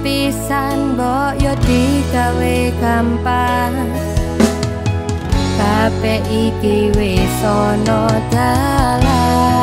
pisan mbok yo digawe gampang kabeh iki wis ana dalan.